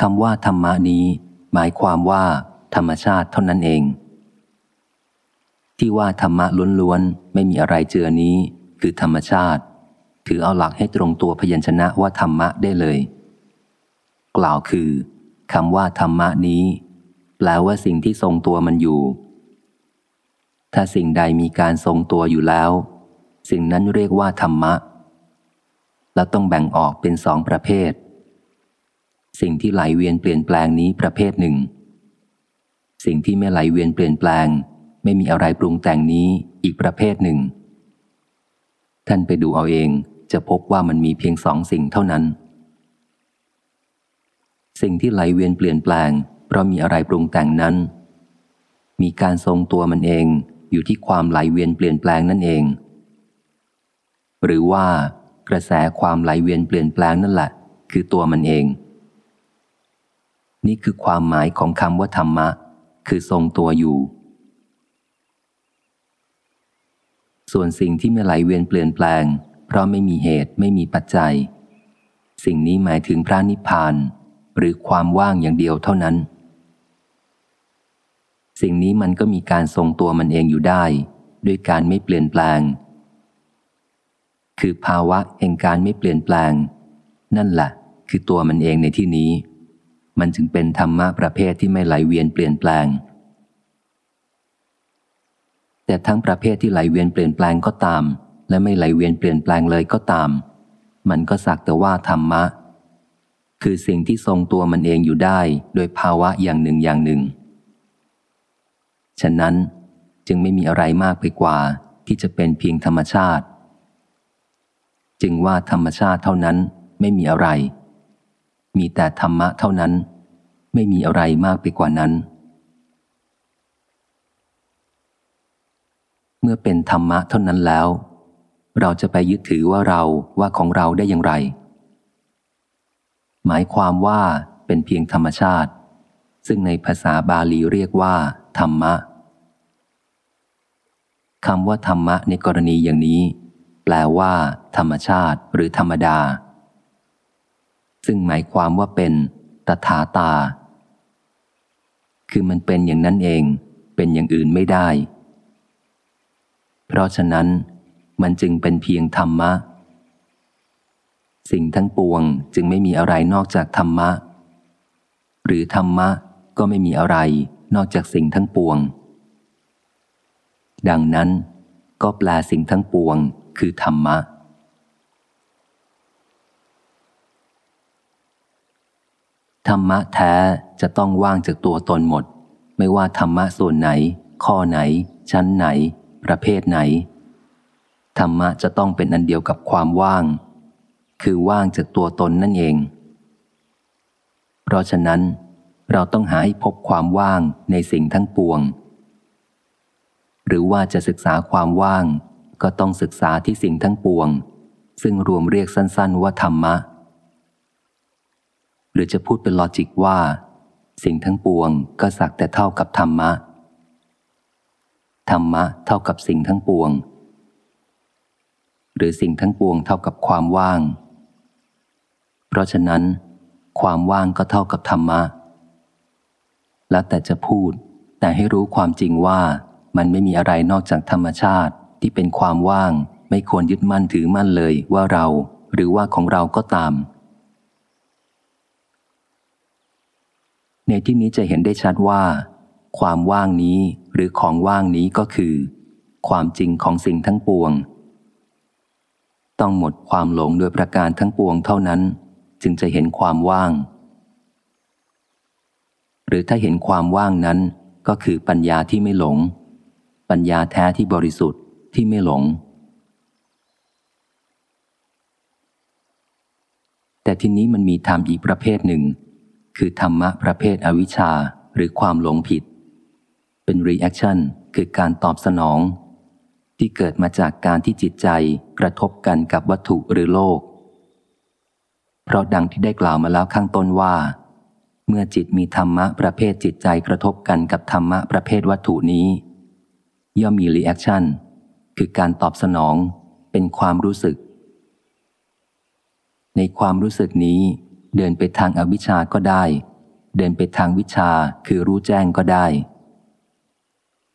คำว่าธรรมะนี้ หมายความว่า ธรรมชาติเท่านั้นเอง ที่ว่าธรรมะล้วนๆ ไม่มีอะไรเจือนี้ คือธรรมชาติ ถือเอาหลักให้ตรงตัวพยัญชนะว่าธรรมะได้เลย กล่าวคือคำว่าธรรมะนี้ แปลว่าสิ่งที่ทรงตัวมันอยู่ ถ้าสิ่งใดมีการทรงตัวอยู่แล้ว สิ่งนั้นเรียกว่าธรรมะ และต้องแบ่งออกเป็นสองประเภท สิ่งที่ไหลเวียนเปลี่ยนแปลงนี้ประเภทหนึ่ง สิ่งที่ไม่ไหลเวียนเปลี่ยนแปลง ไม่มีอะไรปรุงแต่งนี้อีกประเภทหนึ่ง ท่านไปดูเอาเองจะพบว่ามันมีเพียงสองสิ่งเท่านั้น สิ่งที่ไหลเวียนเปลี่ยนแปลง เพราะมีอะไรปรุงแต่งนั้น มีการทรงตัวมันเองอยู่ที่ความไหลเวียนเปลี่ยนแปลงนั่นเอง หรือว่ากระแสความไหลเวียนเปลี่ยนแปลงนั่นแหละ คือตัวมันเอง นี่คือความหมายของคำว่าธรรมะ คือทรงตัวอยู่ ส่วนสิ่งที่ไม่ไหลเวียนเปลี่ยนแปลง เพราะไม่มีเหตุไม่มีปัจจัย สิ่งนี้หมายถึงพระนิพพาน หรือความว่างอย่างเดียวเท่านั้น สิ่งนี้มันก็มีการทรงตัวมันเองอยู่ได้ ด้วยการไม่เปลี่ยนแปลง คือภาวะแห่งการไม่เปลี่ยนแปลง นั่นแหละคือตัวมันเองในที่นี้ มันจึงเป็นธรรมะประเภทที่ไม่ไหลเวียนเปลี่ยนแปลง แต่ทั้งประเภทที่ไหลเวียนเปลี่ยนแปลงก็ตาม และไม่ไหลเวียนเปลี่ยนแปลงเลยก็ตาม มันก็สักแต่ว่าธรรมะ คือสิ่งที่ทรงตัวมันเองอยู่ได้โดยภาวะอย่างหนึ่งอย่างหนึ่ง ฉะนั้นจึงไม่มีอะไรมากไปกว่าที่จะเป็นเพียงธรรมชาติ จึงว่าธรรมชาติเท่านั้นไม่มีอะไร มีแต่ธรรมะเท่านั้น ไม่มีอะไรมากไปกว่านั้น เมื่อเป็นธรรมะเท่านั้นแล้ว เราจะไปยึดถือว่าเราว่าของเราได้อย่างไร หมายความว่าเป็นเพียงธรรมชาติ ซึ่งในภาษาบาลีเรียกว่า ธรรมะคำว่าธรรมะในกรณีอย่างนี้ แปลว่า ธรรมชาติ หรือธรรมดา ซึ่งหมายความว่าเป็นตถาตา คือมันเป็นอย่างนั้นเอง เป็นอย่างอื่นไม่ได้ เพราะฉะนั้นมันจึงเป็นเพียงธรรมะ สิ่งทั้งปวงจึงไม่มีอะไรนอกจากธรรมะ หรือธรรมะก็ไม่มีอะไรนอกจากสิ่งทั้งปวง ดังนั้นก็แปลสิ่งทั้งปวงคือธรรมะ ธรรมะแท้จะต้องว่างจากตัวตนหมด ไม่ว่าธรรมะส่วนไหน ข้อไหน ชั้นไหน ประเภทไหน ธรรมะจะต้องเป็นอันเดียวกับความว่าง คือว่างจากตัวตนนั่นเอง เพราะฉะนั้น เราต้องหาให้พบความว่างในสิ่งทั้งปวง หรือว่าจะศึกษาความว่าง ก็ต้องศึกษาที่สิ่งทั้งปวง ซึ่งรวมเรียกสั้น ๆ ว่าธรรมะ หรือจะพูดเป็นลอจิกว่า สิ่งทั้งปวงก็สักแต่เท่ากับธรรมะ ธรรมะเท่ากับสิ่งทั้งปวง หรือสิ่งทั้งปวงเท่ากับความว่าง เพราะฉะนั้น ความว่างก็เท่ากับธรรมะ แล้วแต่จะพูด แต่ให้รู้ความจริงว่ามันไม่มีอะไรนอกจากธรรมชาติที่เป็นความว่าง ไม่ควรยึดมั่นถือมั่นเลยว่าเรา หรือว่าของเราก็ตาม ในที่นี้จะเห็นได้ชัดว่า ความว่างนี้หรือของว่างนี้ก็คือ ความจริงของสิ่งทั้งปวง ต้องหมดความหลงโดยประการทั้งปวงเท่านั้น จึงจะเห็นความว่าง หรือถ้าเห็นความว่างนั้นก็คือปัญญาที่ไม่หลง ปัญญาแท้ที่บริสุทธิ์ที่ไม่หลง แต่ทีนี้มันมีธรรมอีกประเภทหนึ่ง คือธรรมะประเภทอวิชชาหรือความหลงผิด เป็น reaction คือการตอบสนอง ที่เกิดมาจากการที่จิตใจกระทบกันกับวัตถุหรือโลก เพราะดังที่ได้กล่าวมาแล้วข้างต้นว่า เมื่อจิตมีธรรมะประเภทจิตใจกระทบกันกับธรรมะประเภทวัตถุนี้ ย่อมมี reaction คือการตอบสนองเป็นความรู้สึก ในความรู้สึกนี้ เดินไปทางอาวิชชาก็ได้ เดินไปทางวิชาคือรู้แจ้งก็ได้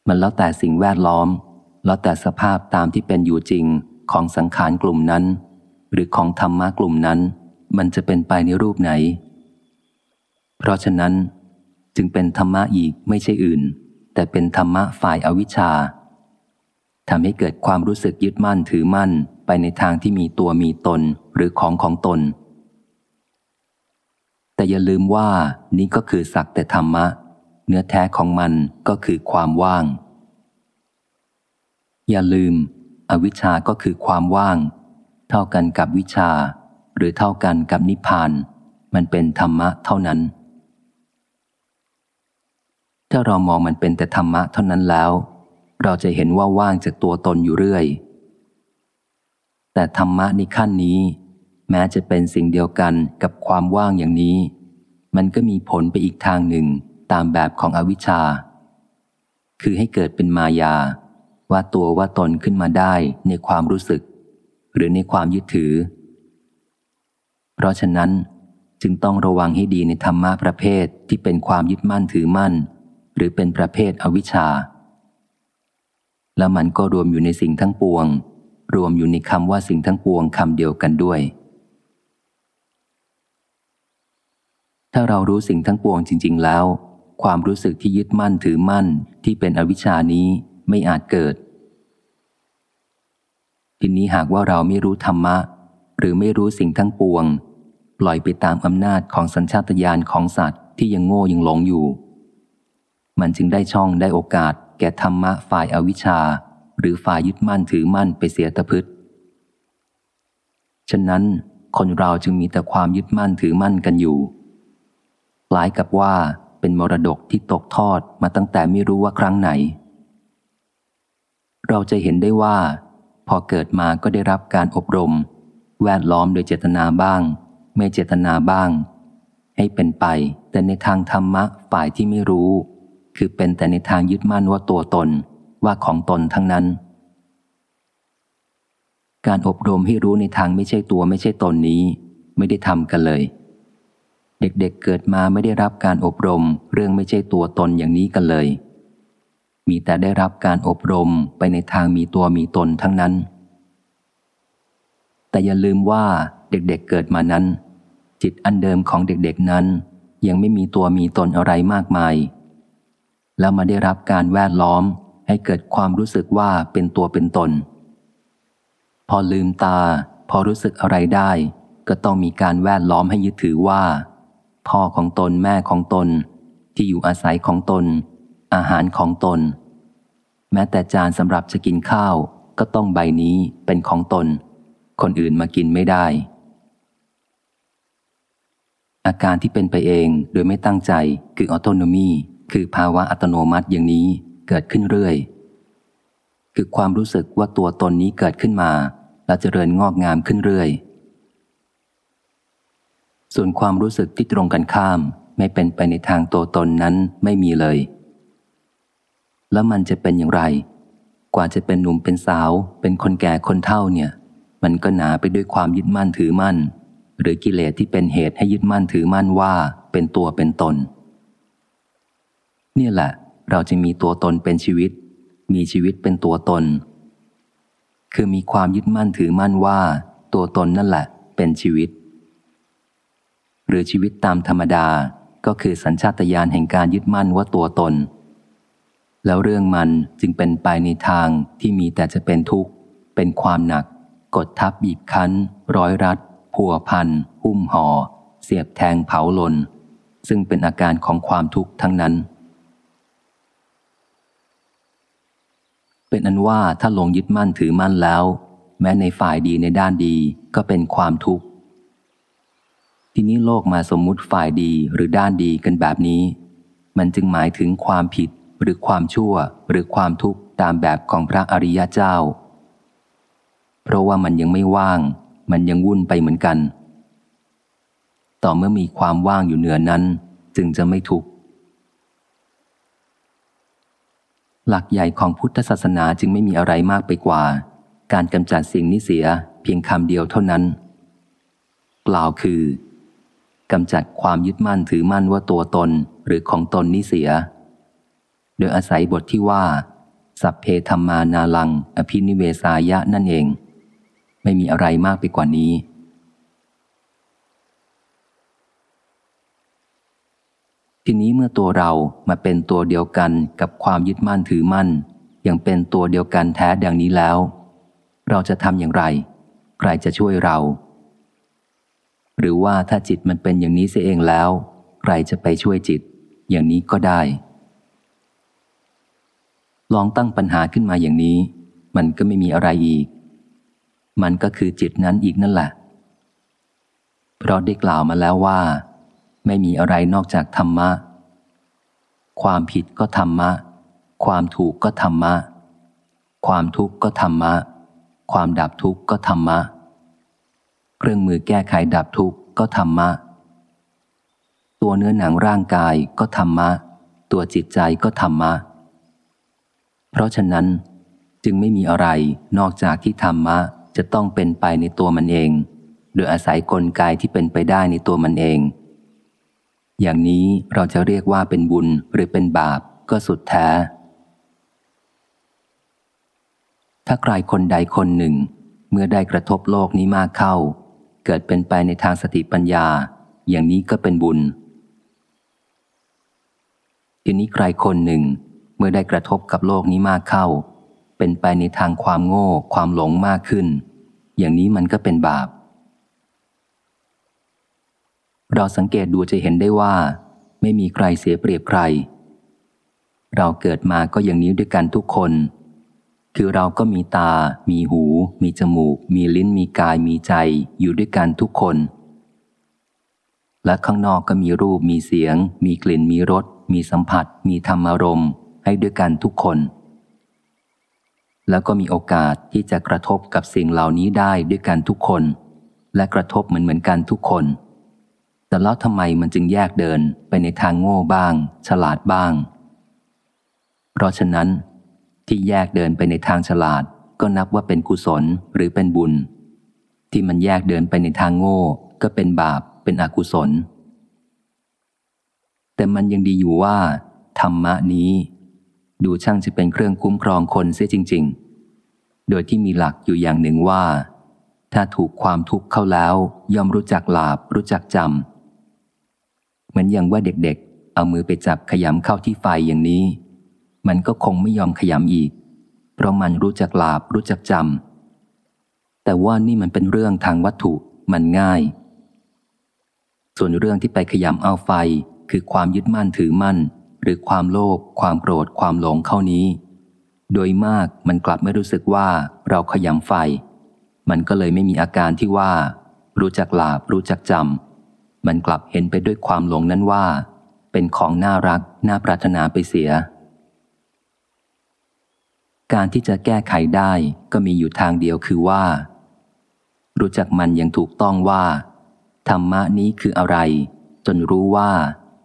มันแล้วแต่สิ่งแวดล้อม แล้วแต่สภาพตามที่เป็นอยู่จริงของสังขารกลุ่มนั้น หรือของธรรมะกลุ่มนั้น มันจะเป็นไปในรูปไหน เพราะฉะนั้น จึงเป็นธรรมะอีกไม่ใช่อื่น แต่เป็นธรรมะฝ่ายอาวิชชาทำให้เกิดความรู้สึกยึดมั่นถือมั่นไปในทางที่มีตัวมีตนหรือของของตน แต่อย่าลืมว่านี้ก็คือสักแต่ธรรมะ เนื้อแท้ของมันก็คือความว่าง อย่าลืม อวิชชาก็คือความว่าง เท่ากันกับวิชา หรือเท่ากันกับนิพพาน มันเป็นธรรมะเท่านั้น ถ้าเรามองมันเป็นแต่ธรรมะเท่านั้นแล้ว เราจะเห็นว่าว่างจากตัวตนอยู่เรื่อย แต่ธรรมะในขั้นนี้ แม้จะเป็นสิ่งเดียวกันกับความว่างอย่างนี้ มันก็มีผลไปอีกทางหนึ่งตามแบบของอวิชชา คือให้เกิดเป็นมายา ว่าตัวว่าตนขึ้นมาได้ในความรู้สึก หรือในความยึดถือ เพราะฉะนั้นจึงต้องระวังให้ดีในธรรมะประเภทที่เป็นความยึดมั่นถือมั่น หรือเป็นประเภทอวิชชา แล้วมันก็รวมอยู่ในสิ่งทั้งปวง รวมอยู่ในคำว่าสิ่งทั้งปวงคำเดียวกันด้วย ถ้าเรารู้สิ่งทั้งปวงจริง ๆ แล้ว ความรู้สึกที่ยึดมั่นถือมั่นที่เป็นอวิชานี้ไม่อาจเกิด ทีนี้หากว่าเราไม่รู้ธรรมะ หรือไม่รู้สิ่งทั้งปวง ปล่อยไปตามอำนาจของสัญชาตญาณของสัตว์ที่ยังโง่ยังหลงอยู่ มันจึงได้ช่องได้โอกาส แก่ธรรมะฝ่ายอาวิชชา หรือฝ่ายยึดมั่นถือมั่นไปเสียตะพึดฉะนั้นคนเราจึงมีแต่ความยึดมั่นถือมั่นกันอยู่ คล้ายกับว่าเป็นมรดกที่ตกทอดมาตั้งแต่ไม่รู้ว่าครั้งไหน เราจะเห็นได้ว่า พอเกิดมาก็ได้รับการอบรม แวดล้อมโดยเจตนาบ้าง ไม่เจตนาบ้าง ให้เป็นไปแต่ในทางธรรมะฝ่ายที่ไม่รู้ คือเป็นแต่ในทางยึดมั่นว่าตัวตนว่าของตนทั้งนั้น การอบรมให้รู้ในทางไม่ใช่ตัวไม่ใช่ตนนี้ ไม่ได้ทำกันเลย เด็กๆเเกิดมาไม่ได้รับการอบรม เรื่องไม่ใช่ตัวตนอย่างนี้กันเลย มีแต่ได้รับการอบรมไปในทางมีตัวมีตนทั้งนั้น แต่อย่าลืมว่าเด็กๆเเกิดมานั้น จิตอันเดิมของเด็กๆนั้น ยังไม่มีตัวมีตนอะไรมากมาย แล้วมาได้รับการแวดล้อมให้เกิดความรู้สึกว่าเป็นตัวเป็นตน พอลืมตา พอรู้สึกอะไรได้ ก็ต้องมีการแวดล้อมให้ยึดถือว่า พ่อของตนแม่ของตน ที่อยู่อาศัยของตน อาหารของตน แม้แต่จานสำหรับจะกินข้าวก็ต้องใบนี้เป็นของตน คนอื่นมากินไม่ได้ อาการที่เป็นไปเองโดยไม่ตั้งใจคือออโตโนมีคือภาวะอัตโนมัติอย่างนี้เกิดขึ้นเรื่อย คือความรู้สึกว่าตัวตนนี้เกิดขึ้นมา และเจริญงอกงามขึ้นเรื่อย ส่วนความรู้สึกที่ตรงกันข้ามไม่เป็นไปในทางตัวตนนั้นไม่มีเลย แล้วมันจะเป็นอย่างไร กว่าจะเป็นหนุ่มเป็นสาว เป็นคนแก่คนเฒ่าเนี่ย มันก็หนาไปด้วยความยึดมั่นถือมั่น หรือกิเลสที่เป็นเหตุให้ยึดมั่นถือมั่นว่าเป็นตัวเป็นตน เนี่ยแหละ เราจะมีตัวตนเป็นชีวิต มีชีวิตเป็นตัวตน คือมีความยึดมั่นถือมั่นว่า ตัวตนนั่นแหละ เป็นชีวิต หรือชีวิตตามธรรมดาก็คือสัญชาตญาณแห่งการยึดมั่นว่าตัวตน แล้วเรื่องมันจึงเป็นไปในทางที่มีแต่จะเป็นทุกข์ เป็นความหนัก กดทับบีบคั้น ร้อยรัดผัวพันหุ้มห่อเสียบแทงเผาลน ซึ่งเป็นอาการของความทุกข์ทั้งนั้น เป็นอันว่าถ้าลงยึดมั่นถือมั่นแล้ว แม้ในฝ่ายดีในด้านดีก็เป็นความทุกข์ ทีนี้โลกมาสมมุติฝ่ายดีหรือด้านดีกันแบบนี้ มันจึงหมายถึงความผิดหรือความชั่วหรือความทุกข์ตามแบบของพระอริยเจ้า เพราะว่ามันยังไม่ว่าง มันยังวุ่นไปเหมือนกัน ต่อเมื่อมีความว่างอยู่เหนือนั้น จึงจะไม่ทุกข์หลักใหญ่ของพุทธศาสนาจึงไม่มีอะไรมากไปกว่า การกำจัดสิ่งนี้เสียเพียงคำเดียวเท่านั้น กล่าวคือ กำจัดความยึดมั่นถือมั่นว่าตัวตนหรือของตนนี้เสีย โดยอาศัยบทที่ว่า สัพเพธรรมานาลัง อภินิเวสายะนั่นเอง ไม่มีอะไรมากไปกว่านี้ ทีนี้เมื่อตัวเรามาเป็นตัวเดียวกันกับความยึดมั่นถือมั่น อยังเป็นตัวเดียวกันแท้ดังนี้แล้ว เราจะทำอย่างไร ใครจะช่วยเรา หรือว่าถ้าจิตมันเป็นอย่างนี้เสียเองแล้ว ใครจะไปช่วยจิต อย่างนี้ก็ได้ ลองตั้งปัญหาขึ้นมาอย่างนี้ มันก็ไม่มีอะไรอีก มันก็คือจิตนั้นอีกนั่นแหละ เพราะได้กล่าวมาแล้วว่า ไม่มีอะไรนอกจากธรรมะ ความผิดก็ธรรมะ ความถูกก็ธรรมะ ความทุกข์ก็ธรรมะ ความดับทุกข์ก็ธรรมะ เครื่องมือแก้ไขดับทุกข์ก็ธรรมะ ตัวเนื้อหนังร่างกายก็ธรรมะ ตัวจิตใจก็ธรรมะ เพราะฉะนั้นจึงไม่มีอะไรนอกจากที่ธรรมะจะต้องเป็นไปในตัวมันเอง โดยอาศัยกลไกที่เป็นไปได้ในตัวมันเอง อย่างนี้เราจะเรียกว่าเป็นบุญหรือเป็นบาปก็สุดแท้ ถ้าใครคนใดคนหนึ่ง เมื่อได้กระทบโลกนี้มากเข้า เกิดเป็นไปในทางสติปัญญา อย่างนี้ก็เป็นบุญ ทีนี้ใครคนหนึ่งเมื่อได้กระทบกับโลกนี้มากเข้า เป็นไปในทางความโง่ ความหลงมากขึ้น อย่างนี้มันก็เป็นบาป เราสังเกตดูจะเห็นได้ว่า ไม่มีใครเสียเปรียบใคร เราเกิดมาก็อย่างนี้ด้วยกันทุกคน คือเราก็มีตา มีหู มีจมูก มีลิ้น มีกาย มีใจ อยู่ด้วยกันทุกคน และข้างนอกก็มีรูป มีเสียง มีกลิ่น มีรส มีสัมผัส มีธรรมารมณ์ ให้ด้วยกันทุกคน แล้วก็มีโอกาสที่จะกระทบกับสิ่งเหล่านี้ได้ด้วยกันทุกคน และกระทบเหมือนเหมือนกันทุกคน แต่แล้วทำไมมันจึงแยกเดินไปในทางโง่บ้าง ฉลาดบ้าง เพราะฉะนั้น ที่แยกเดินไปในทางฉลาด ก็นับว่าเป็นกุศลหรือเป็นบุญ ที่มันแยกเดินไปในทางโง่ ก็เป็นบาปเป็นอกุศล แต่มันยังดีอยู่ว่า ธรรมะนี้ ดูช่างจะเป็นเครื่องคุ้มครองคนเสียจริง ๆ โดยที่มีหลักอยู่อย่างหนึ่งว่า ถ้าถูกความทุกข์เข้าแล้วย่อมรู้จักหลาบรู้จักจำเหมือนอย่างว่าเด็กๆ เอามือไปจับขยำเข้าที่ไฟอย่างนี้ มันก็คงไม่ยอมขยำอีก เพราะมันรู้จักลาบรู้จักจำแต่ว่านี่มันเป็นเรื่องทางวัตถุมันง่าย ส่วนเรื่องที่ไปขยำเอาไฟ คือความยึดมั่นถือมั่น หรือความโลภความโกรธความหลงเข้านี้ โดยมากมันกลับไม่รู้สึกว่าเราขยำไฟ มันก็เลยไม่มีอาการที่ว่า รู้จักลาบรู้จักจำมันกลับเห็นไปด้วยความหลงนั้นว่า เป็นของน่ารักน่าปรารถนาไปเสีย การที่จะแก้ไขได้ก็มีอยู่ทางเดียวคือว่า รู้จักมันอย่างถูกต้องว่า ธรรมะนี้คืออะไร จนรู้ว่า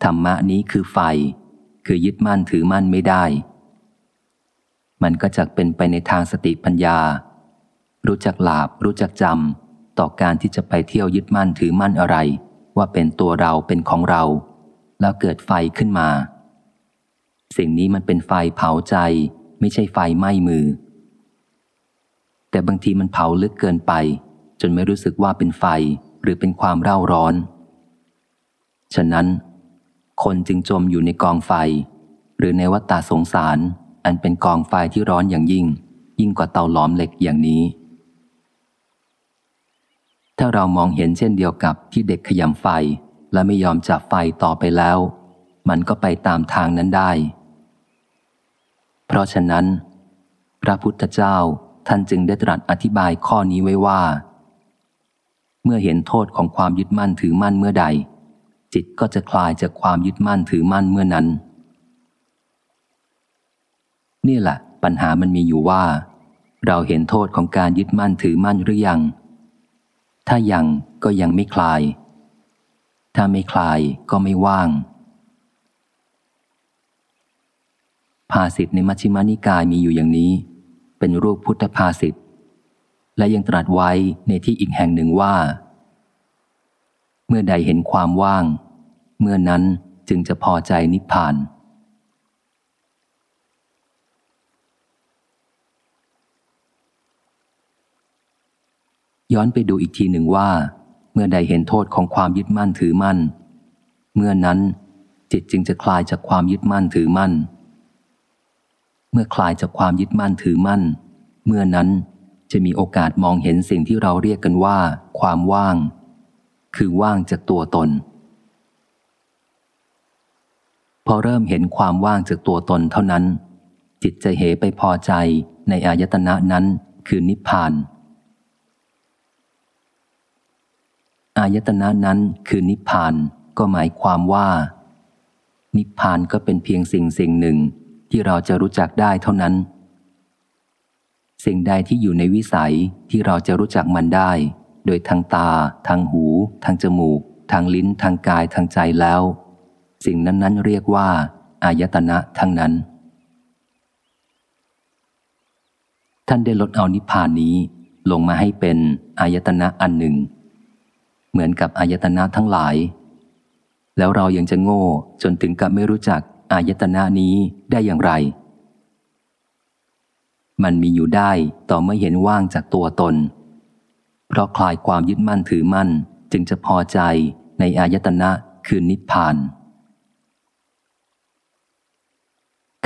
ธรรมะนี้คือไฟ คือยึดมั่นถือมั่นไม่ได้ มันก็จะเป็นไปในทางสติปัญญา รู้จักหลาบรู้จักจำต่อการที่จะไปเที่ยวยึดมั่นถือมั่นอะไร ว่าเป็นตัวเราเป็นของเรา แล้วเกิดไฟขึ้นมา สิ่งนี้มันเป็นไฟเผาใจ ไม่ใช่ไฟไหม้มือ แต่บางทีมันเผาลึกเกินไป จนไม่รู้สึกว่าเป็นไฟหรือเป็นความเร่าร้อน ฉะนั้น คนจึงจมอยู่ในกองไฟ หรือในวัฏฏะสงสาร อันเป็นกองไฟที่ร้อนอย่างยิ่ง ยิ่งกว่าเตาหลอมเหล็กอย่างนี้ ถ้าเรามองเห็นเช่นเดียวกับที่เด็กขยำไฟและไม่ยอมจับไฟต่อไปแล้ว มันก็ไปตามทางนั้นได้ เพราะฉะนั้น พระพุทธเจ้าท่านจึงได้ตรัสอธิบายข้อนี้ไว้ว่า เมื่อเห็นโทษของความยึดมั่นถือมั่นเมื่อใด จิตก็จะคลายจากความยึดมั่นถือมั่นเมื่อนั้น นี่แหละ ปัญหามันมีอยู่ว่า เราเห็นโทษของการยึดมั่นถือมั่นหรือยัง ถ้ายังก็ยังไม่คลาย ถ้าไม่คลายก็ไม่ว่าง ภาษิตในมัชฌิมานิกายมีอยู่อย่างนี้ เป็นรูปพุทธภาษิตและยังตรัสไว้ในที่อีกแห่งหนึ่งว่า เมื่อใดเห็นความว่าง เมื่อนั้นจึงจะพอใจนิพพาน ย้อนไปดูอีกทีหนึ่งว่า เมื่อใดเห็นโทษของความยึดมั่นถือมั่น เมื่อนั้นจิตจึงจะคลายจากความยึดมั่นถือมั่น เมื่อคลายจากความยึดมั่นถือมั่น เมื่อนั้นจะมีโอกาสมองเห็นสิ่งที่เราเรียกกันว่า ความว่าง คือว่างจากตัวตน พอเริ่มเห็นความว่างจากตัวตนเท่านั้น จิตจะเหไปพอใจในอายตนะนั้นคือนิพพาน อายตนะนั้นคือนิพพานก็หมายความว่า นิพพานก็เป็นเพียงสิ่งสิ่งหนึ่ง ที่เราจะรู้จักได้เท่านั้น สิ่งใดที่อยู่ในวิสัยที่เราจะรู้จักมันได้ โดยทางตา ทางหู ทางจมูก ทางลิ้น ทางกายทางใจแล้ว สิ่งนั้นๆเรียกว่า อายตนะทั้งนั้น ท่านได้ลดเอานิพพานนี้ลงมาให้เป็นอายตนะอันหนึ่ง เหมือนกับอายตนะทั้งหลาย แล้วเรายังจะโง่จนถึงกับไม่รู้จัก อายตนะนี้ได้อย่างไร มันมีอยู่ได้ต่อเมื่อเห็นว่างจากตัวตน เพราะคลายความยึดมั่นถือมั่นจึงจะพอใจในอายตนะคือนิพพาน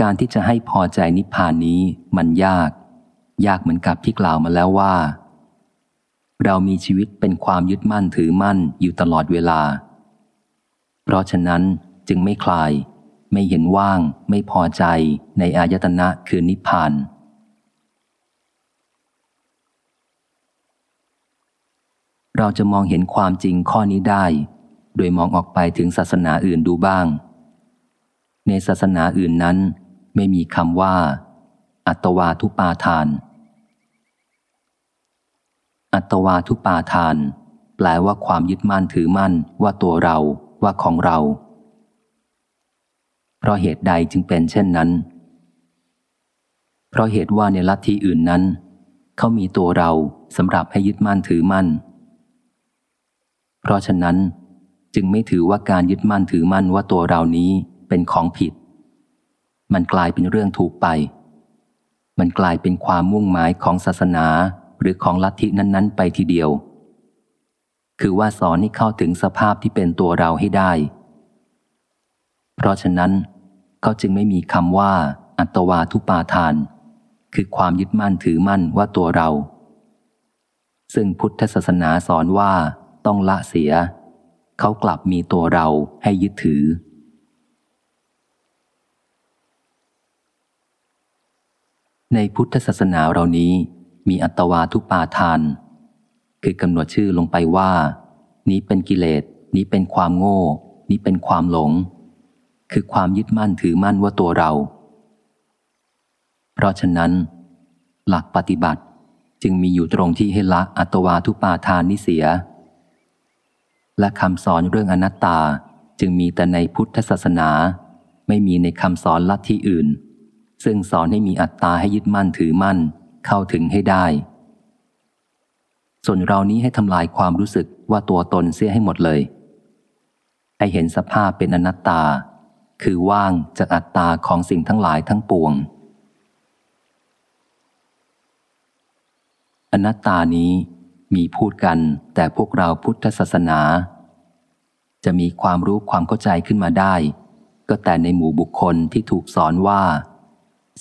การที่จะให้พอใจนิพพานนี้มันยาก ยากเหมือนกับที่กล่าวมาแล้วว่า เรามีชีวิตเป็นความยึดมั่นถือมั่นอยู่ตลอดเวลา เพราะฉะนั้นจึงไม่คลาย ไม่เห็นว่าง ไม่พอใจในอายตนะคือนิพพาน เราจะมองเห็นความจริงข้อนี้ได้ โดยมองออกไปถึงศาสนาอื่นดูบ้าง ในศาสนาอื่นนั้น ไม่มีคำว่า อัตวาทุปาทาน อัตวาทุปาทาน แปลว่าความยึดมั่นถือมั่นว่าตัวเราว่าของเรา ราะเหตุใดจึงเป็นเช่นนั้น เพราะเหตุว่าในลัทธิอื่นนั้น เขามีตัวเราสำหรับให้ยึดมั่นถือมั่น เพราะฉะนั้นจึงไม่ถือว่าการยึดมั่นถือมั่นว่าตัวเรานี้เป็นของผิด มันกลายเป็นเรื่องถูกไป มันกลายเป็นความมุ่งหมายของศาสนาหรือของลัทธินั้น ๆ ไปทีเดียว คือว่าสอนให้เข้าถึงสภาพที่เป็นตัวเราให้ได้ เพราะฉะนั้น เขาจึงไม่มีคำว่า อัตวาทุปาทาน คือความยึดมั่นถือมั่นว่าตัวเรา ซึ่งพุทธศาสนาสอนว่าต้องละเสีย เขากลับมีตัวเราให้ยึดถือ ในพุทธศาสนาเรานี้มีอัตวาทุปาทาน คือกำหนดชื่อลงไปว่า นี้เป็นกิเลส นี้เป็นความโง่ นี้เป็นความหลง คือความยึดมั่นถือมั่นว่าตัวเรา เพราะฉะนั้น หลักปฏิบัติจึงมีอยู่ตรงที่ให้ละอัตวาทุปาทานนี้เสีย และคำสอนเรื่องอนัตตาจึงมีแต่ในพุทธศาสนา ไม่มีในคำสอนลัทธิอื่น ซึ่งสอนให้มีอัตตาให้ยึดมั่นถือมั่นเข้าถึงให้ได้ ส่วนเรานี้ให้ทำลายความรู้สึกว่าตัวตนเสียให้หมดเลย ให้เห็นสภาพเป็นอนัตตา คือว่างจากอัตตาของสิ่งทั้งหลายทั้งปวง อนัตตานี้มีพูดกันแต่พวกเราพุทธศาสนา จะมีความรู้ความเข้าใจขึ้นมาได้ ก็แต่ในหมู่บุคคลที่ถูกสอนว่า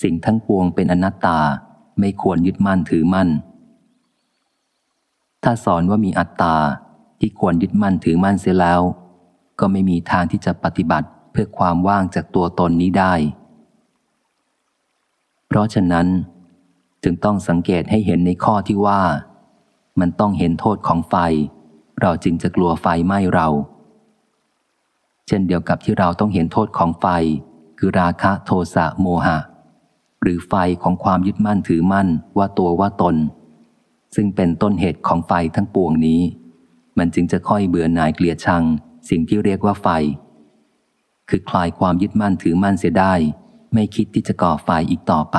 สิ่งทั้งปวงเป็นอนัตตาไม่ควรยึดมั่นถือมั่น ถ้าสอนว่ามีอัตตาที่ควรยึดมั่นถือมั่นเสียแล้ว ก็ไม่มีทางที่จะปฏิบัติ พื่อความว่างจากตัวตนนี้ได้ เพราะฉะนั้น จึงต้องสังเกตให้เห็นในข้อที่ว่า มันต้องเห็นโทษของไฟ เราจึงจะกลัวไฟไหม้เรา เช่นเดียวกับที่เราต้องเห็นโทษของไฟ คือราคะโทสะโมหะ หรือไฟของความยึดมั่นถือมั่นว่าตัวว่าตน ซึ่งเป็นต้นเหตุของไฟทั้งปวงนี้ มันจึงจะค่อยเบื่อหน่ายเกลียดชัง สิ่งที่เรียกว่าไฟ คือคลายความยึดมั่นถือมั่นเสียได้ ไม่คิดที่จะก่อไฟอีกต่อไป